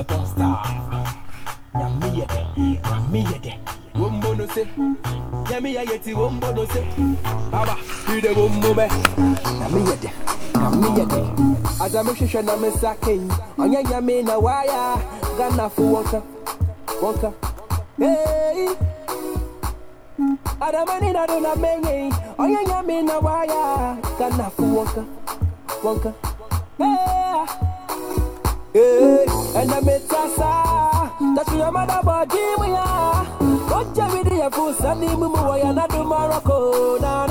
the poster. Yami yede, yami yede. Wombo no se, yami ya yeti wombo no se. Baba, you the wombo me. Yami yede, yami yede. Azame shusha na me sakin. Anya yami na waya, gana fu wonka, wonka. Hey. Adamani na do na menye. Anya yami na waya, gana fu wonka, wonka. Hey, and I'm a tassa. That's your mother body. We are. What you with the fool? Sunday, Mumu, and I do Morocco. Now,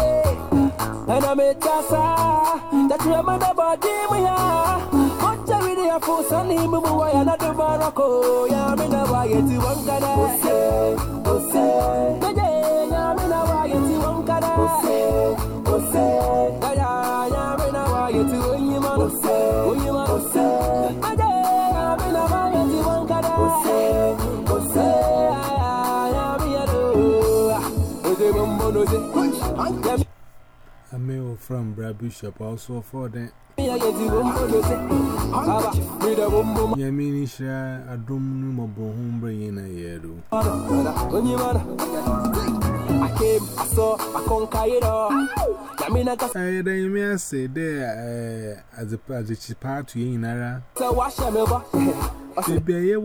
and I'm a tassa. That's your mother body. We are. What you with the fool? Sunday, Mumu, and I do Morocco. Yeah, I'm in a way Emil from Brad Bishop also for them. Yamini Shah, a drum number boom bringing a year. I came, mean, eh, to say there eh, as a as a cheap part to you in Ara. So, wash your mobile. Be a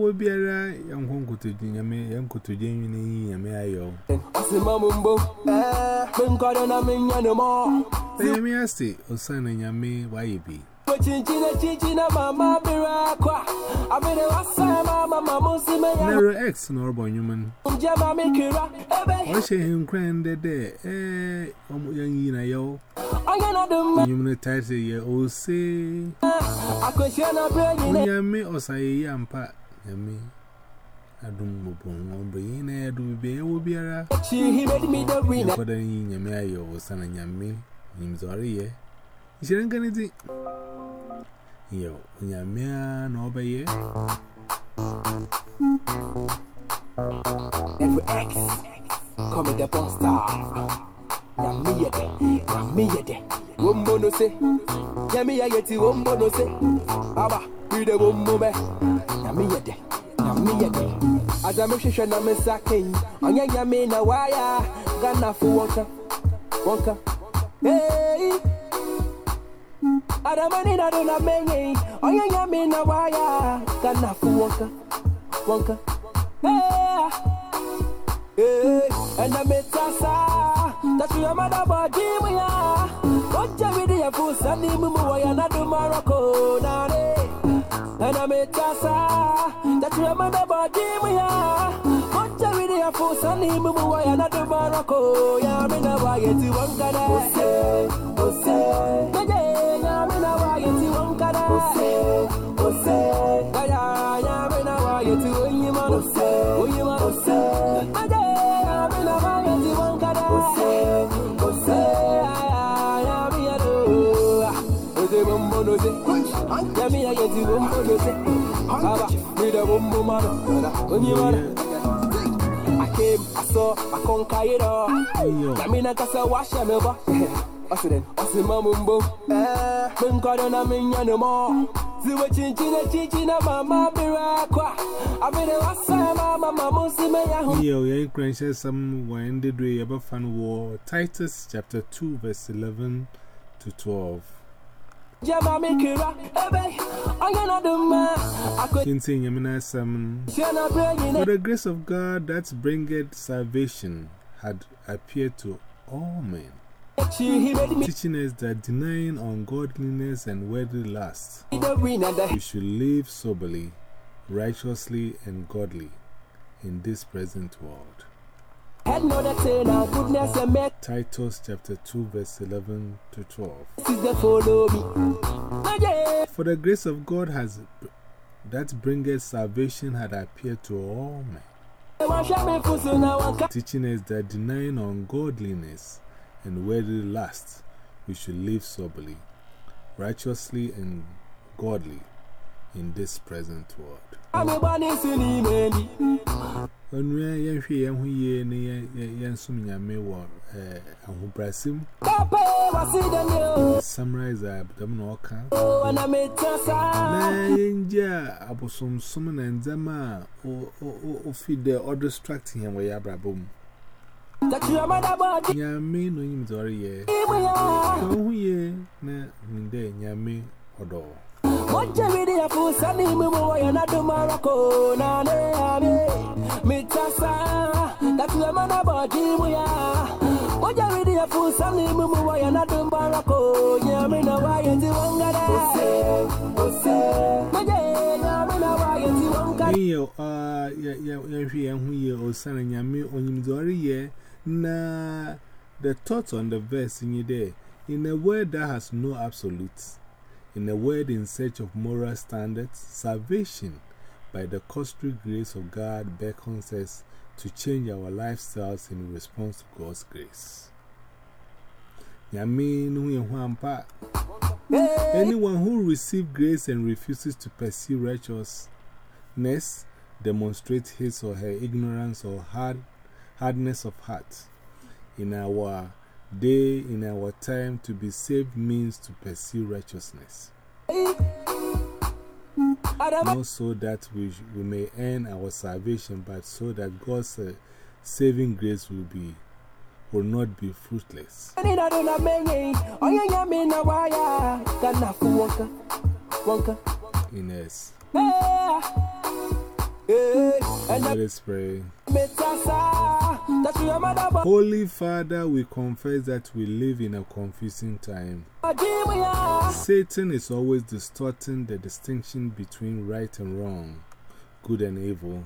young uncle to Jimmy, uncle to Jimmy, and me. I owe. As a eh, been got on a million more. Say, I say, Osana, and me, why you be? Narrow X nor Bonyamin. Or say him crying the day, eh, um, young in a yo. I cannot humanize a year, oh, say, I question a brain, yammy, or say, yampa, yammy. I don't move on, but in air do be a wobiera. She made. Shouldn't get it. Yo, Yame, no, by ye. Every X, come in the poster. Yami yede, yami yede. Wombo no se, yami ya yeti wombo no se. Baba, you the wombo me. Yami yede, yami yede. Azame shusha na me sakin. Anya yami na waya, gana fu wonka, wonka. Hey. Adamani na do na menye. Anya yami na waya, gana fu wonka, wonka. Hey. Hey, and I'm a tassa. That's your mother body. We are. What you with the fool? Sunday, Mumu, and I do Morocco. Now, and I'm a Yami, I get you one more to say. Baba, me the one more man. When you I came, I saw, I conquered it all. Yami, na kasa wash your milk. Asiden, asimamumbo. Eh, Bunkadona Minyanamo. Ziwa chinchina, chinchina, mama, birakwa. I mean, it was Mama, Mamma, Simaya. Yo, young Cranches, some wind the day of a fun war. Titus chapter 2, verse 11 to 12. For the grace of God that bringeth salvation had appeared to all men, She, he made me teaching us that denying ungodliness and worldly lust, we should live soberly, righteously, and godly in this present world. Titus chapter 2, verse 11 to 12. is the follow me. Yeah. For the grace of God has that bringeth salvation had appeared to all men, Wash me for so now I can teaching us that denying ungodliness and worldly lust, we should live soberly, righteously, and godly in this present world. Onua eh, summarize a dɛm na ɔka. Na yɛngye a abosomsom na ndzɛma a ɔfi dɛ ɔdistract hɛn wɔ yɛ abrabɔ mu. Nyame na onyim dɛ ɔreyɛ. Ɔho yie na nim dɛ Oje mi di afusani mi mu wa yana do marako na ne ame mitasa dakile mana body mu ya. Oje mi di afusani mi mu wa yana do marako nyame na wa yenti wangada. Ose ose. Oje nyame na wa yenti wangada. Iyo ah ya ya ya hwi ya hu ye osana nyame onyimdori ye na the thought on the verse in you in a word that has no absolutes. In a word in search of moral standards, salvation by the costly grace of God beckons us to change our lifestyles in response to God's grace. Anyone who receives grace and refuses to pursue righteousness demonstrates his or her ignorance or hard, hardness of heart. In our day, in our time, to be saved means to pursue righteousness. Not so that we, we may earn our salvation, but so that God's uh, saving grace will be will not be fruitless. Ines. Let us pray. Holy Father, we confess that we live in a confusing time. Satan is always distorting the distinction between right and wrong, good and evil,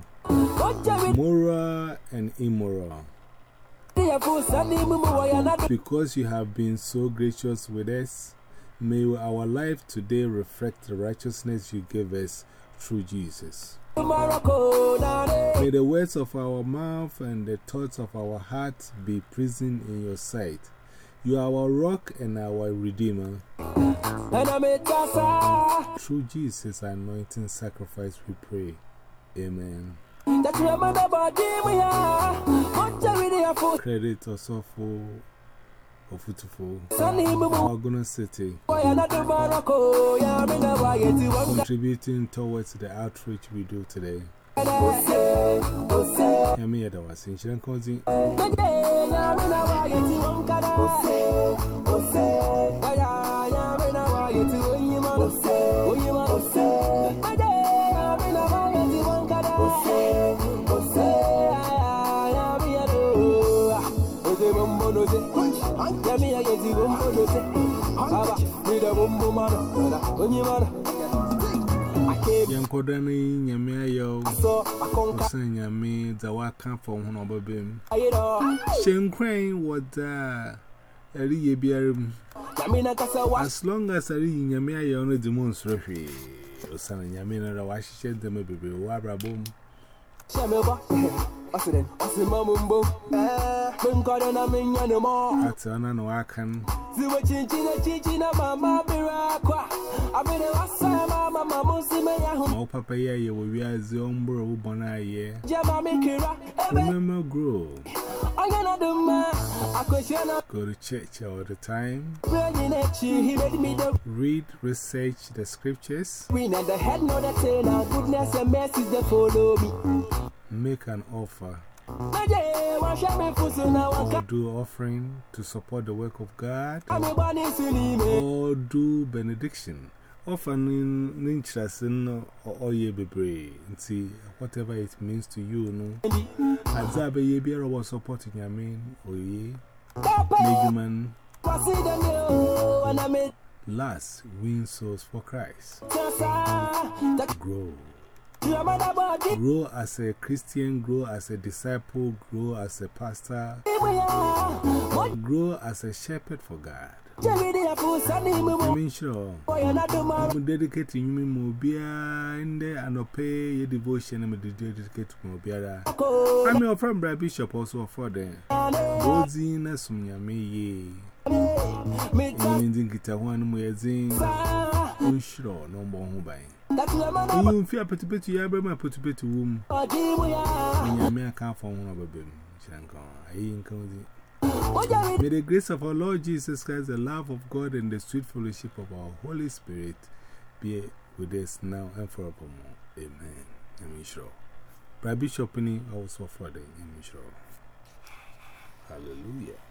moral and immoral. Because you have been so gracious with us, may our life today reflect the righteousness you gave us through Jesus. May the words of our mouth and the thoughts of our heart be pleasing in your sight. You are our rock and our redeemer. Through Jesus' anointing sacrifice, we pray. Amen. Credit also for Ofutufo, Oguna City, contributing towards the outreach we do today. Yami Yada was in Yankodani, Yamia, Yosan Yami, the Waka for one of them. Shane Crane was a Riabiarum. As long as I read Yamia, you only demonstrate. Yosan Yamina, I wash them, baby, Wabra boom. Accident, Asimamumbo, Bunkadana Minyanamo. That's an Anawakan. Ziwa Chinchina Chinchina Mama Birakwa. I mean, I saw Mama Musimaya. Oh, Papa, yeah, you will as the umbro of Bonai. Jamami Remember, grow. I got the man. I question. Go to church all the time. He made me the Read, research the scriptures. queen and the head, no, the tail. Goodness and mercy, they follow me. Make an offer. Naje, wa shame fusu na or waka. do offering to support the work of God, Ame bani sunime. or do benediction. Offering nintrasin or oye bebre. See, whatever it means to you, no. Azabe ye be was supporting your main. And I made Last, win souls for Christ. Grow. Grow as a Christian, grow as a disciple, grow as a pastor, grow as a shepherd for God. I mean, sure. I'm dedicating you, Mobia, and I know pay your devotion and dedicate to Mobia. I'm your friend, Brad Bishop, also for them. Bozina Sumyami, ye. Meaning, get a one muezin. I'm sure no more who buy. You feel pretty bit to your brother, pretty bit to whom. I'm I can't form one of a bin. Shankar, I ain't cozy. May the grace of our Lord Jesus Christ, the love of God, and the sweet fellowship of our Holy Spirit be with us now and forevermore. Amen. I'm sure. By Bishop also for the Hallelujah.